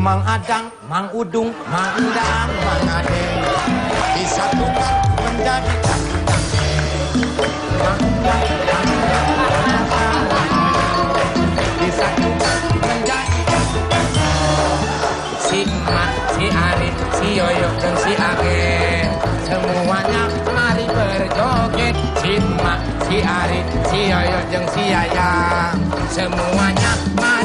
Mang Adang, Mang Udung, Mang Endang, Mang Adeng disatukan menjadi dangdang. Mang Endang, Mang Udang, Mang Endang, Mang Adeng disatukan menjadi Si Emak, si Arif, si Yoyo, dan si Age. Semuanya mari berjoget. Si Emak, si Arif, si Yoyo, dan si Yaya. Semuanya mari